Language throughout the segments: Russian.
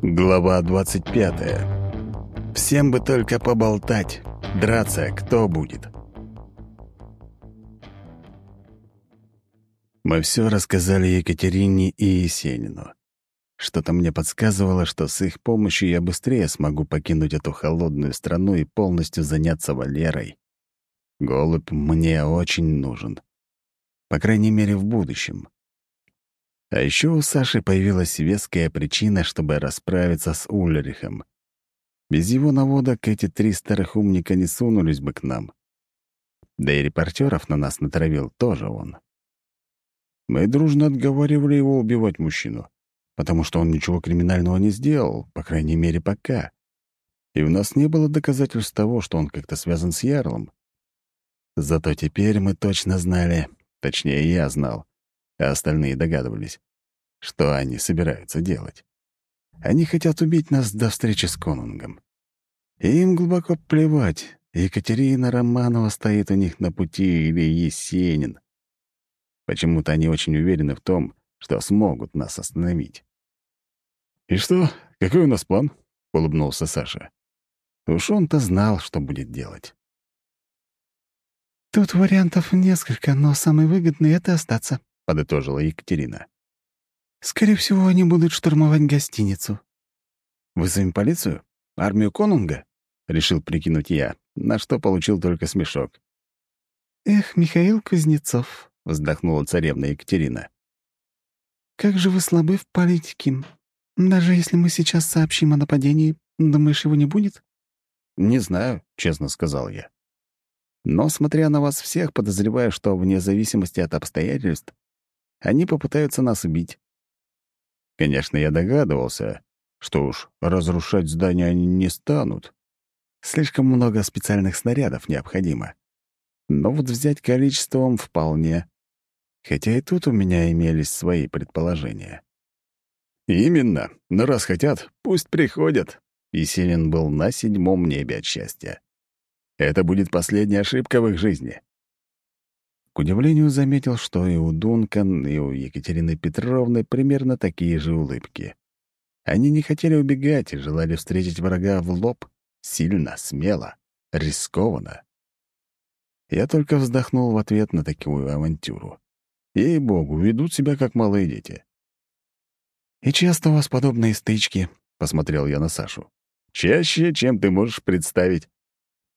Глава 25. Всем бы только поболтать. Драться кто будет? Мы все рассказали Екатерине и Есенину. Что-то мне подсказывало, что с их помощью я быстрее смогу покинуть эту холодную страну и полностью заняться Валерой. Голубь мне очень нужен. По крайней мере, в будущем. А еще у Саши появилась веская причина, чтобы расправиться с Ульрихом. Без его наводок эти три старых умника не сунулись бы к нам. Да и репортеров на нас натравил тоже он. Мы дружно отговаривали его убивать мужчину, потому что он ничего криминального не сделал, по крайней мере, пока. И у нас не было доказательств того, что он как-то связан с Ярлом. Зато теперь мы точно знали, точнее, я знал, а остальные догадывались, что они собираются делать. Они хотят убить нас до встречи с Конунгом. И им глубоко плевать, Екатерина Романова стоит у них на пути или Есенин. Почему-то они очень уверены в том, что смогут нас остановить. «И что? Какой у нас план?» — улыбнулся Саша. Уж он-то знал, что будет делать. «Тут вариантов несколько, но самый выгодный — это остаться», — подытожила Екатерина. «Скорее всего, они будут штурмовать гостиницу». «Вызовем полицию? Армию Конунга?» — решил прикинуть я, на что получил только смешок. «Эх, Михаил Кузнецов», — вздохнула царевна Екатерина. «Как же вы слабы в политике. Даже если мы сейчас сообщим о нападении, думаешь, его не будет?» «Не знаю», — честно сказал я. Но, смотря на вас всех, подозреваю, что вне зависимости от обстоятельств, они попытаются нас убить. Конечно, я догадывался, что уж разрушать здание они не станут. Слишком много специальных снарядов необходимо. Но вот взять количеством вполне. Хотя и тут у меня имелись свои предположения. «Именно. Но раз хотят, пусть приходят». И Селин был на седьмом небе от счастья. Это будет последняя ошибка в их жизни. К удивлению, заметил, что и у Дункан, и у Екатерины Петровны примерно такие же улыбки. Они не хотели убегать и желали встретить врага в лоб. Сильно, смело, рискованно. Я только вздохнул в ответ на такую авантюру. Ей-богу, ведут себя как малые дети. «И часто у вас подобные стычки?» — посмотрел я на Сашу. «Чаще, чем ты можешь представить».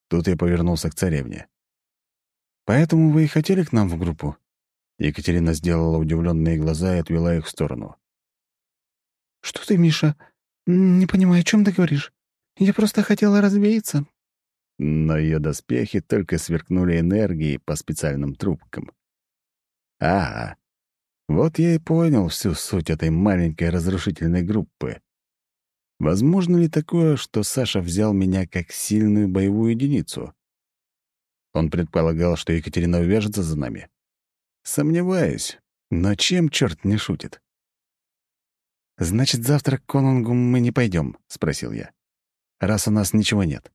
Тут я повернулся к царевне. «Поэтому вы и хотели к нам в группу?» Екатерина сделала удивленные глаза и отвела их в сторону. «Что ты, Миша? Не понимаю, о чем ты говоришь? Я просто хотела развеяться». Но ее доспехи только сверкнули энергией по специальным трубкам. «Ага, вот я и понял всю суть этой маленькой разрушительной группы. Возможно ли такое, что Саша взял меня как сильную боевую единицу? Он предполагал, что Екатерина увяжется за нами. Сомневаюсь, но чем черт не шутит? «Значит, завтра к конунгу мы не пойдем, спросил я. «Раз у нас ничего нет».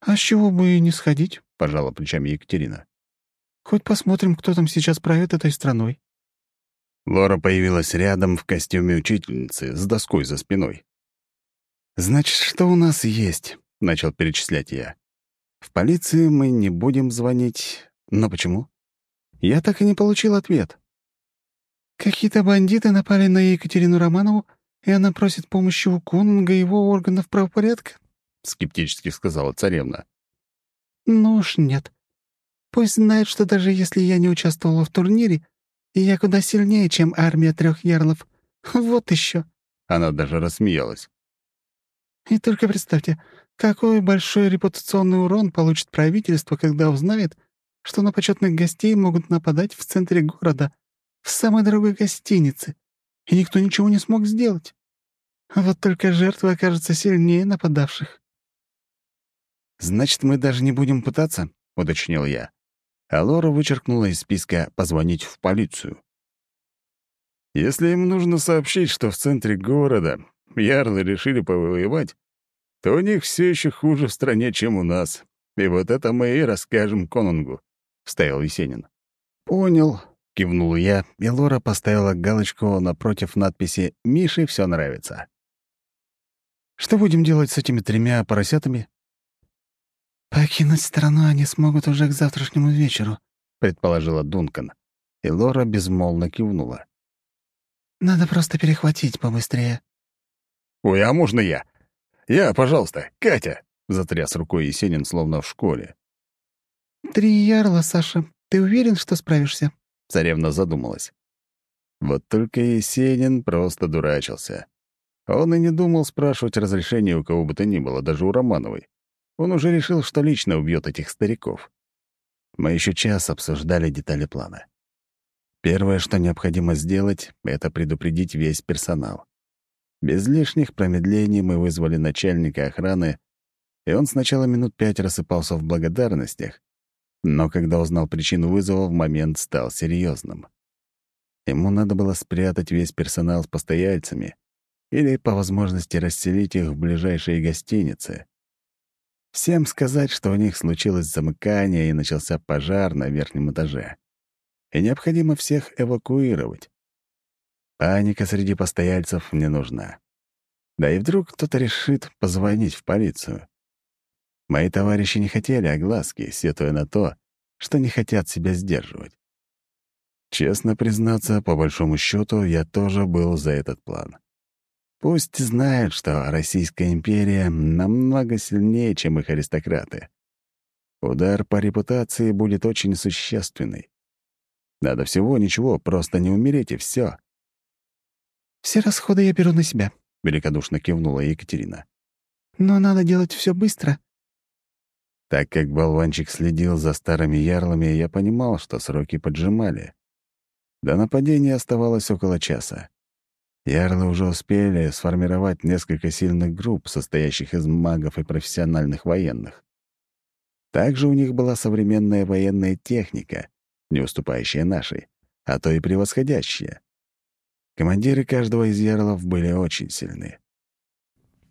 «А с чего бы и не сходить?» — пожала плечами Екатерина. «Хоть посмотрим, кто там сейчас правит этой страной». Лора появилась рядом в костюме учительницы с доской за спиной. «Значит, что у нас есть?» — начал перечислять я. «В полицию мы не будем звонить. Но почему?» Я так и не получил ответ. «Какие-то бандиты напали на Екатерину Романову, и она просит помощи у конунга и его органов правопорядка?» — скептически сказала царевна. «Ну уж нет. Пусть знает, что даже если я не участвовала в турнире, я куда сильнее, чем армия трех ярлов. Вот еще. Она даже рассмеялась. И только представьте, какой большой репутационный урон получит правительство, когда узнает, что на почетных гостей могут нападать в центре города, в самой дорогой гостинице, и никто ничего не смог сделать. Вот только жертвы окажутся сильнее нападавших. «Значит, мы даже не будем пытаться?» — уточнил я. А Лора вычеркнула из списка «позвонить в полицию». «Если им нужно сообщить, что в центре города ярлы решили повоевать, то у них все еще хуже в стране, чем у нас. И вот это мы и расскажем конунгу», — вставил Есенин. «Понял», — кивнул я, и Лора поставила галочку напротив надписи «Мише все нравится». Что будем делать с этими тремя поросятами?» «Покинуть страну они смогут уже к завтрашнему вечеру», — предположила Дункан, и Лора безмолвно кивнула. «Надо просто перехватить побыстрее». «Ой, а можно я? Я, пожалуйста, Катя!» — затряс рукой Есенин, словно в школе. «Три ярла, Саша. Ты уверен, что справишься?» Царевна задумалась. Вот только Есенин просто дурачился. Он и не думал спрашивать разрешения у кого бы то ни было, даже у Романовой. Он уже решил, что лично убьет этих стариков. Мы еще час обсуждали детали плана. Первое, что необходимо сделать, — это предупредить весь персонал. Без лишних промедлений мы вызвали начальника охраны, и он сначала минут пять рассыпался в благодарностях, но когда узнал причину вызова, в момент стал серьезным. Ему надо было спрятать весь персонал с постояльцами или, по возможности, расселить их в ближайшие гостиницы. Всем сказать, что у них случилось замыкание и начался пожар на верхнем этаже. И необходимо всех эвакуировать. Паника среди постояльцев не нужна. Да и вдруг кто-то решит позвонить в полицию. Мои товарищи не хотели огласки, сетуя на то, что не хотят себя сдерживать. Честно признаться, по большому счету, я тоже был за этот план. Пусть знают, что Российская империя намного сильнее, чем их аристократы. Удар по репутации будет очень существенный. Надо всего ничего, просто не умереть, и все. «Все расходы я беру на себя», — великодушно кивнула Екатерина. «Но надо делать все быстро». Так как болванчик следил за старыми ярлами, я понимал, что сроки поджимали. До нападения оставалось около часа. Ярлы уже успели сформировать несколько сильных групп, состоящих из магов и профессиональных военных. Также у них была современная военная техника, не уступающая нашей, а то и превосходящая. Командиры каждого из ярлов были очень сильны.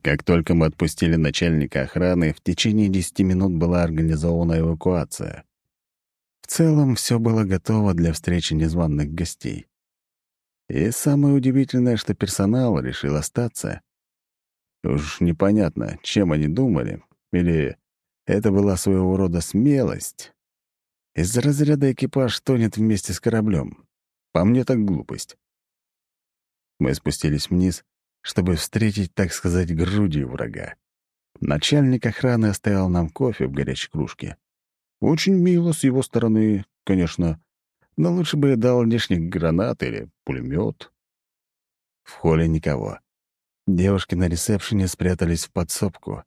Как только мы отпустили начальника охраны, в течение десяти минут была организована эвакуация. В целом все было готово для встречи незваных гостей. И самое удивительное, что персонал решил остаться. Уж непонятно, чем они думали, или это была своего рода смелость. Из разряда экипаж тонет вместе с кораблем. По мне так глупость. Мы спустились вниз, чтобы встретить, так сказать, грудью врага. Начальник охраны оставил нам кофе в горячей кружке. Очень мило с его стороны, конечно, но лучше бы я дал лишних гранат или пулемет. В холле никого. Девушки на ресепшене спрятались в подсобку.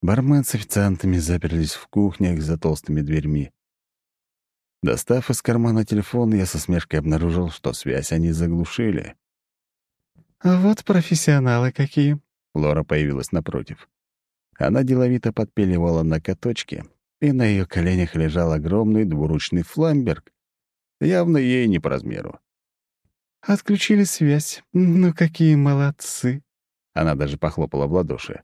Бармен с официантами заперлись в кухнях за толстыми дверьми. Достав из кармана телефон, я со смешкой обнаружил, что связь они заглушили. «Вот профессионалы какие!» Лора появилась напротив. Она деловито подпиливала на каточке, и на ее коленях лежал огромный двуручный фламберг, явно ей не по размеру. «Отключили связь. Ну, какие молодцы!» Она даже похлопала в ладоши.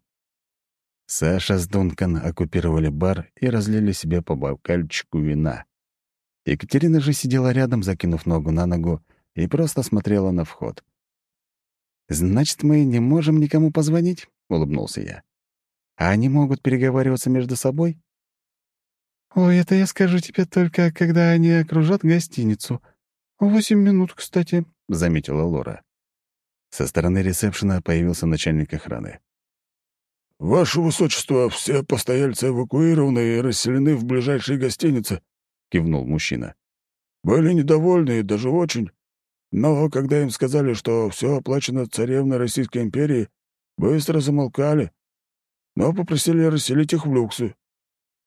Саша с Дункан оккупировали бар и разлили себе по бокальчику вина. Екатерина же сидела рядом, закинув ногу на ногу, и просто смотрела на вход. «Значит, мы не можем никому позвонить?» — улыбнулся я. «А они могут переговариваться между собой?» «Ой, это я скажу тебе только, когда они окружат гостиницу. Восемь минут, кстати», — заметила Лора. Со стороны ресепшена появился начальник охраны. «Ваше Высочество, все постояльцы эвакуированы и расселены в ближайшие гостиницы», — кивнул мужчина. «Были недовольны, даже очень. Но когда им сказали, что все оплачено царевной Российской империи, быстро замолкали, но попросили расселить их в люксы».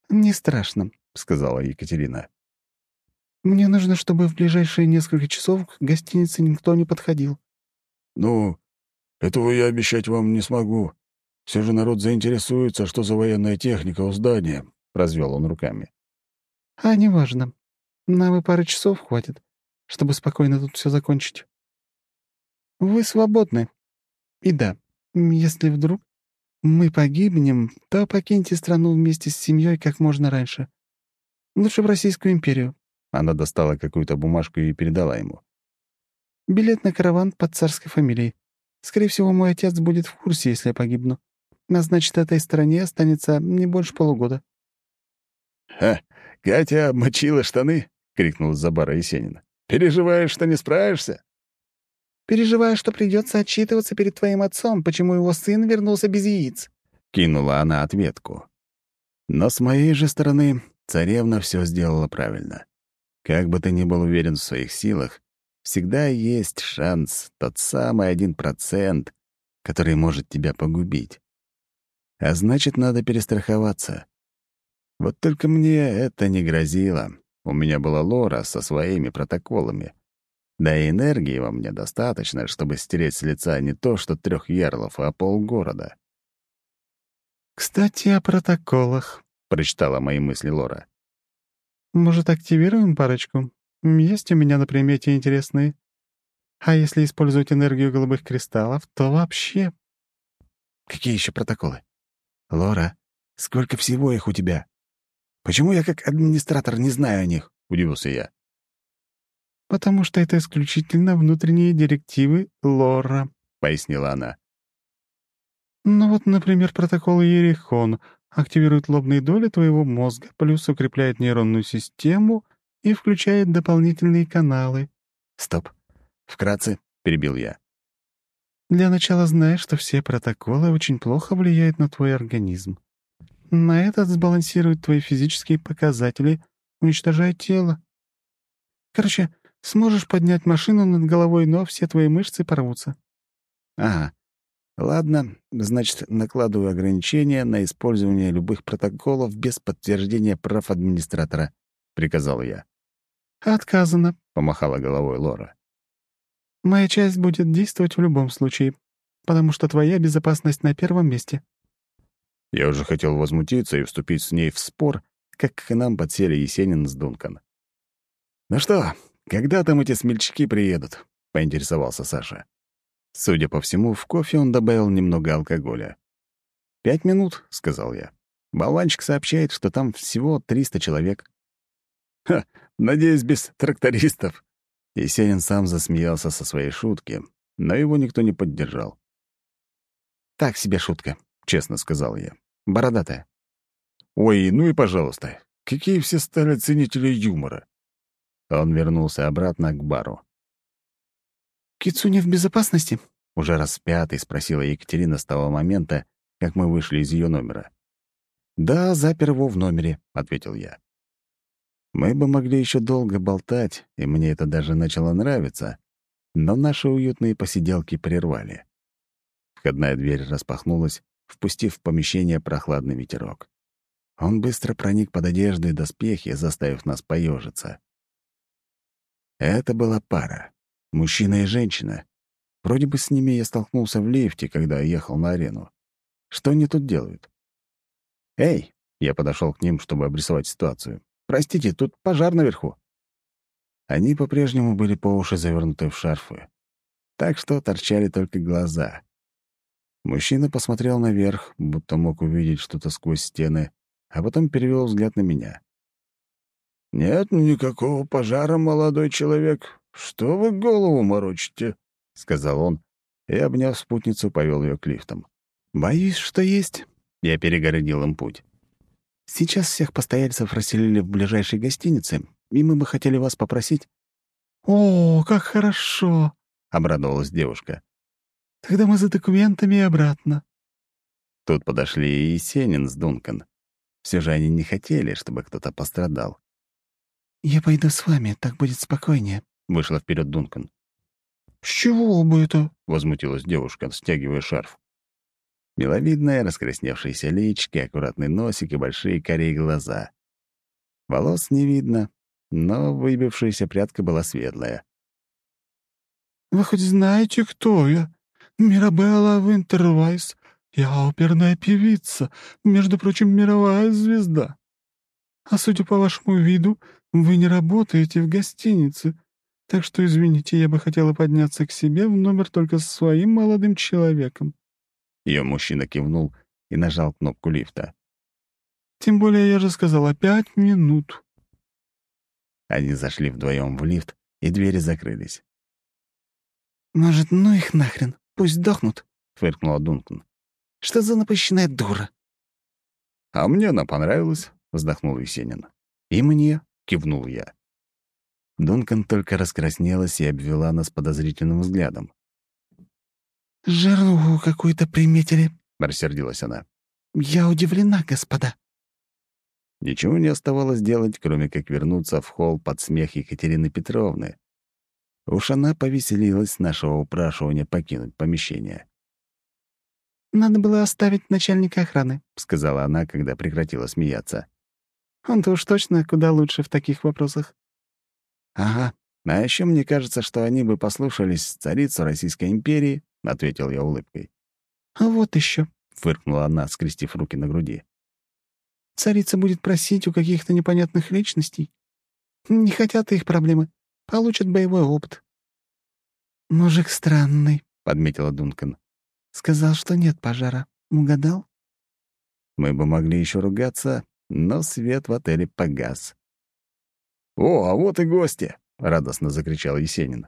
«Не страшно», — сказала Екатерина. «Мне нужно, чтобы в ближайшие несколько часов к гостинице никто не подходил». «Ну, этого я обещать вам не смогу. Все же народ заинтересуется, что за военная техника у здания», — развел он руками. «А неважно. Нам и пары часов хватит, чтобы спокойно тут все закончить. Вы свободны. И да, если вдруг мы погибнем, то покиньте страну вместе с семьей как можно раньше. Лучше в Российскую империю». Она достала какую-то бумажку и передала ему. «Билет на караван под царской фамилией. Скорее всего, мой отец будет в курсе, если я погибну. А значит, этой стране останется не больше полугода». «Ха! Катя обмочила штаны!» — крикнул из-за бара Есенин. «Переживаешь, что не справишься?» «Переживаю, что придется отчитываться перед твоим отцом, почему его сын вернулся без яиц», — кинула она ответку. Но с моей же стороны царевна все сделала правильно. Как бы ты ни был уверен в своих силах, всегда есть шанс, тот самый один процент, который может тебя погубить. А значит, надо перестраховаться. Вот только мне это не грозило. У меня была Лора со своими протоколами. Да и энергии во мне достаточно, чтобы стереть с лица не то что трех ярлов, а полгорода. «Кстати, о протоколах», — прочитала мои мысли Лора. «Может, активируем парочку? Есть у меня на примете интересные. А если использовать энергию голубых кристаллов, то вообще...» «Какие еще протоколы? Лора, сколько всего их у тебя?» Почему я как администратор не знаю о них?» — удивился я. «Потому что это исключительно внутренние директивы Лора», — пояснила она. «Ну вот, например, протокол Ерихон активирует лобные доли твоего мозга, плюс укрепляет нейронную систему и включает дополнительные каналы». «Стоп. Вкратце», — перебил я. «Для начала знаешь, что все протоколы очень плохо влияют на твой организм. На этот сбалансирует твои физические показатели, уничтожая тело. Короче, сможешь поднять машину над головой, но все твои мышцы порвутся. Ага. Ладно, значит, накладываю ограничения на использование любых протоколов без подтверждения прав администратора, — приказал я. «Отказано», — помахала головой Лора. «Моя часть будет действовать в любом случае, потому что твоя безопасность на первом месте». Я уже хотел возмутиться и вступить с ней в спор, как к нам подсели Есенин с Дункан. «Ну что, когда там эти смельчаки приедут?» — поинтересовался Саша. Судя по всему, в кофе он добавил немного алкоголя. «Пять минут», — сказал я. Болванчик сообщает, что там всего 300 человек. «Ха, надеюсь, без трактористов». Есенин сам засмеялся со своей шутки, но его никто не поддержал. «Так себе шутка честно сказал я. «Бородатая». «Ой, ну и пожалуйста. Какие все стали ценители юмора?» Он вернулся обратно к бару. «Кицуня в безопасности?» — уже раз пятый спросила Екатерина с того момента, как мы вышли из ее номера. «Да, запер его в номере», — ответил я. Мы бы могли еще долго болтать, и мне это даже начало нравиться, но наши уютные посиделки прервали. Входная дверь распахнулась, впустив в помещение прохладный ветерок. Он быстро проник под одежду и доспехи, заставив нас поежиться. Это была пара. Мужчина и женщина. Вроде бы с ними я столкнулся в лифте, когда ехал на арену. Что они тут делают? «Эй!» — я подошел к ним, чтобы обрисовать ситуацию. «Простите, тут пожар наверху». Они по-прежнему были по уши завернуты в шарфы, так что торчали только глаза. Мужчина посмотрел наверх, будто мог увидеть что-то сквозь стены, а потом перевел взгляд на меня. «Нет никакого пожара, молодой человек. Что вы голову морочите?» — сказал он, и, обняв спутницу, повел ее к лифтам. «Боюсь, что есть». Я перегородил им путь. «Сейчас всех постояльцев расселили в ближайшей гостинице, и мы бы хотели вас попросить...» «О, как хорошо!» — обрадовалась девушка. Тогда мы за документами и обратно». Тут подошли и Есенин с Дункан. Все же они не хотели, чтобы кто-то пострадал. «Я пойду с вами, так будет спокойнее», — вышла вперед Дункан. «С чего бы это?» — возмутилась девушка, стягивая шарф. Миловидная, раскрасневшаяся лички, аккуратный носик и большие корей глаза. Волос не видно, но выбившаяся прядка была светлая. «Вы хоть знаете, кто я?» «Мирабелла Винтервайс. Я оперная певица, между прочим, мировая звезда. А судя по вашему виду, вы не работаете в гостинице, так что, извините, я бы хотела подняться к себе в номер только со своим молодым человеком». Ее мужчина кивнул и нажал кнопку лифта. «Тем более я же сказала пять минут». Они зашли вдвоем в лифт, и двери закрылись. «Может, ну их нахрен?» Пусть сдохнут», — фыркнула Дункан. Что за напыщенная дура?» «А мне она понравилась», — вздохнул Есенин. «И мне», — кивнул я. Дункан только раскраснелась и обвела нас подозрительным взглядом. «Жерлугу какую-то приметили», — рассердилась она. «Я удивлена, господа». Ничего не оставалось делать, кроме как вернуться в холл под смех Екатерины Петровны. Уж она повеселилась с нашего упрашивания покинуть помещение. «Надо было оставить начальника охраны», — сказала она, когда прекратила смеяться. «Он-то уж точно куда лучше в таких вопросах». «Ага. А еще мне кажется, что они бы послушались царицу Российской империи», — ответил я улыбкой. «А вот еще, фыркнула она, скрестив руки на груди. «Царица будет просить у каких-то непонятных личностей. Не хотят их проблемы. Получат боевой опыт». «Мужик странный», — подметила Дункан. Сказал, что нет пожара. Угадал? Мы бы могли еще ругаться, но свет в отеле погас. «О, а вот и гости!» — радостно закричал Есенин.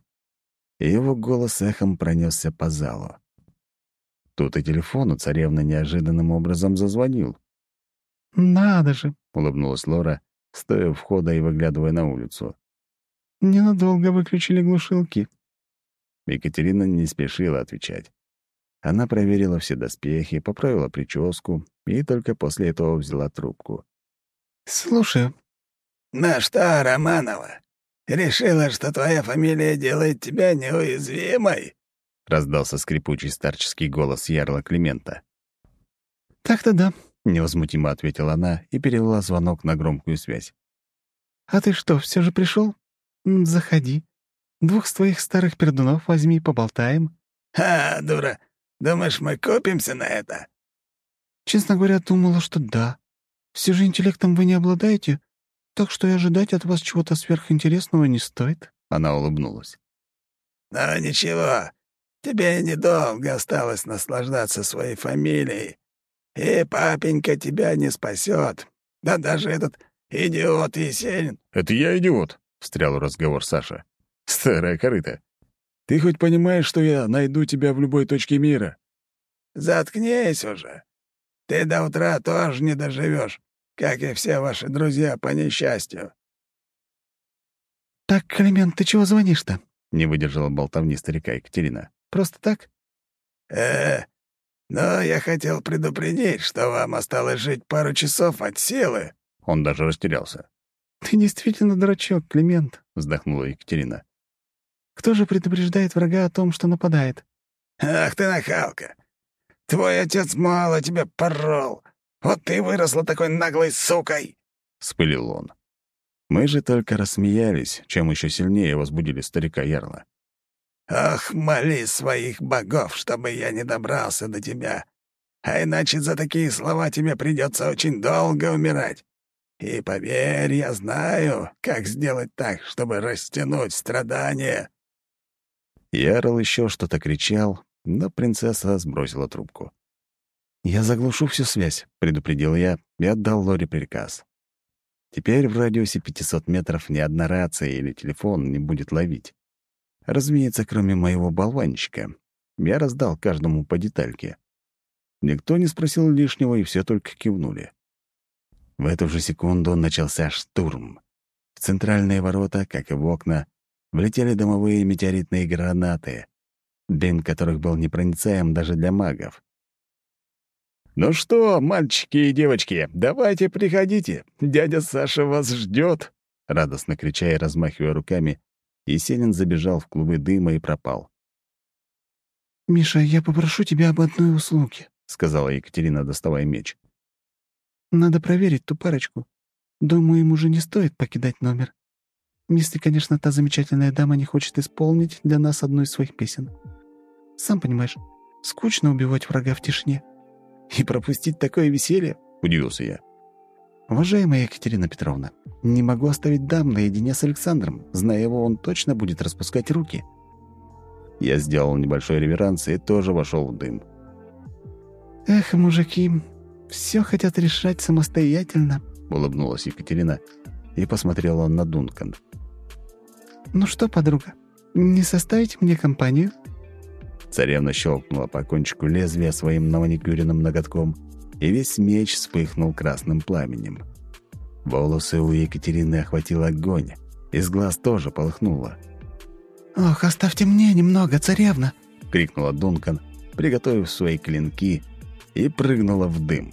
Его голос эхом пронесся по залу. Тут и телефон у царевны неожиданным образом зазвонил. «Надо же!» — улыбнулась Лора, стоя у входа и выглядывая на улицу. «Ненадолго выключили глушилки». Екатерина не спешила отвечать. Она проверила все доспехи, поправила прическу и только после этого взяла трубку. «Слушаю». «Ну что, Романова, решила, что твоя фамилия делает тебя неуязвимой?» — раздался скрипучий старческий голос Ярла Климента. «Так-то да», — невозмутимо ответила она и перевела звонок на громкую связь. «А ты что, все же пришел? Заходи. Двух с твоих старых пердунов возьми, поболтаем». «Ха, дура, Думаешь, мы копимся на это?» «Честно говоря, думала, что да. Все же интеллектом вы не обладаете, так что и ожидать от вас чего-то сверхинтересного не стоит». Она улыбнулась. «Ну ничего, тебе недолго осталось наслаждаться своей фамилией, и папенька тебя не спасет. Да даже этот идиот Есенин...» «Это я идиот», — встрял в разговор Саша. «Старая корыта. Ты хоть понимаешь, что я найду тебя в любой точке мира?» «Заткнись уже. Ты до утра тоже не доживешь, как и все ваши друзья по несчастью». «Так, Климент, ты чего звонишь-то?» — не выдержала болтовни старика Екатерина. «Просто так?» «Э, но я хотел предупредить, что вам осталось жить пару часов от силы». Он даже растерялся. «Ты действительно дурачок, Климент», — вздохнула Екатерина. Кто же предупреждает врага о том, что нападает? «Ах ты нахалка! Твой отец мало тебя порол! Вот ты выросла такой наглой сукой!» — спылил он. Мы же только рассмеялись, чем еще сильнее возбудили старика Ярла. «Ах, моли своих богов, чтобы я не добрался до тебя, а иначе за такие слова тебе придется очень долго умирать. И поверь, я знаю, как сделать так, чтобы растянуть страдания». Ярл еще что-то кричал, но принцесса сбросила трубку. «Я заглушу всю связь», — предупредил я и отдал Лоре приказ. Теперь в радиусе 500 метров ни одна рация или телефон не будет ловить. Разумеется, кроме моего болванчика. Я раздал каждому по детальке. Никто не спросил лишнего, и все только кивнули. В эту же секунду начался штурм. В центральные ворота, как и в окна, влетели домовые метеоритные гранаты, дым которых был непроницаем даже для магов. «Ну что, мальчики и девочки, давайте приходите, дядя Саша вас ждет!» Радостно крича и размахивая руками, Есенин забежал в клубы дыма и пропал. «Миша, я попрошу тебя об одной услуге», — сказала Екатерина, доставая меч. «Надо проверить ту парочку. Думаю, им уже не стоит покидать номер. Если, конечно, та замечательная дама не хочет исполнить для нас одну из своих песен. Сам понимаешь, скучно убивать врага в тишине. И пропустить такое веселье? Удивился я. Уважаемая Екатерина Петровна, не могу оставить дам наедине с Александром. Зная его, он точно будет распускать руки. Я сделал небольшой реверанс и тоже вошел в дым. «Эх, мужики, все хотят решать самостоятельно», — улыбнулась Екатерина и посмотрела на Дункан. «Ну что, подруга, не составить мне компанию?» Царевна щелкнула по кончику лезвия своим новоникюренным ноготком, и весь меч вспыхнул красным пламенем. Волосы у Екатерины охватил огонь, из глаз тоже полыхнуло. «Ох, оставьте мне немного, царевна!» — крикнула Дункан, приготовив свои клинки, и прыгнула в дым.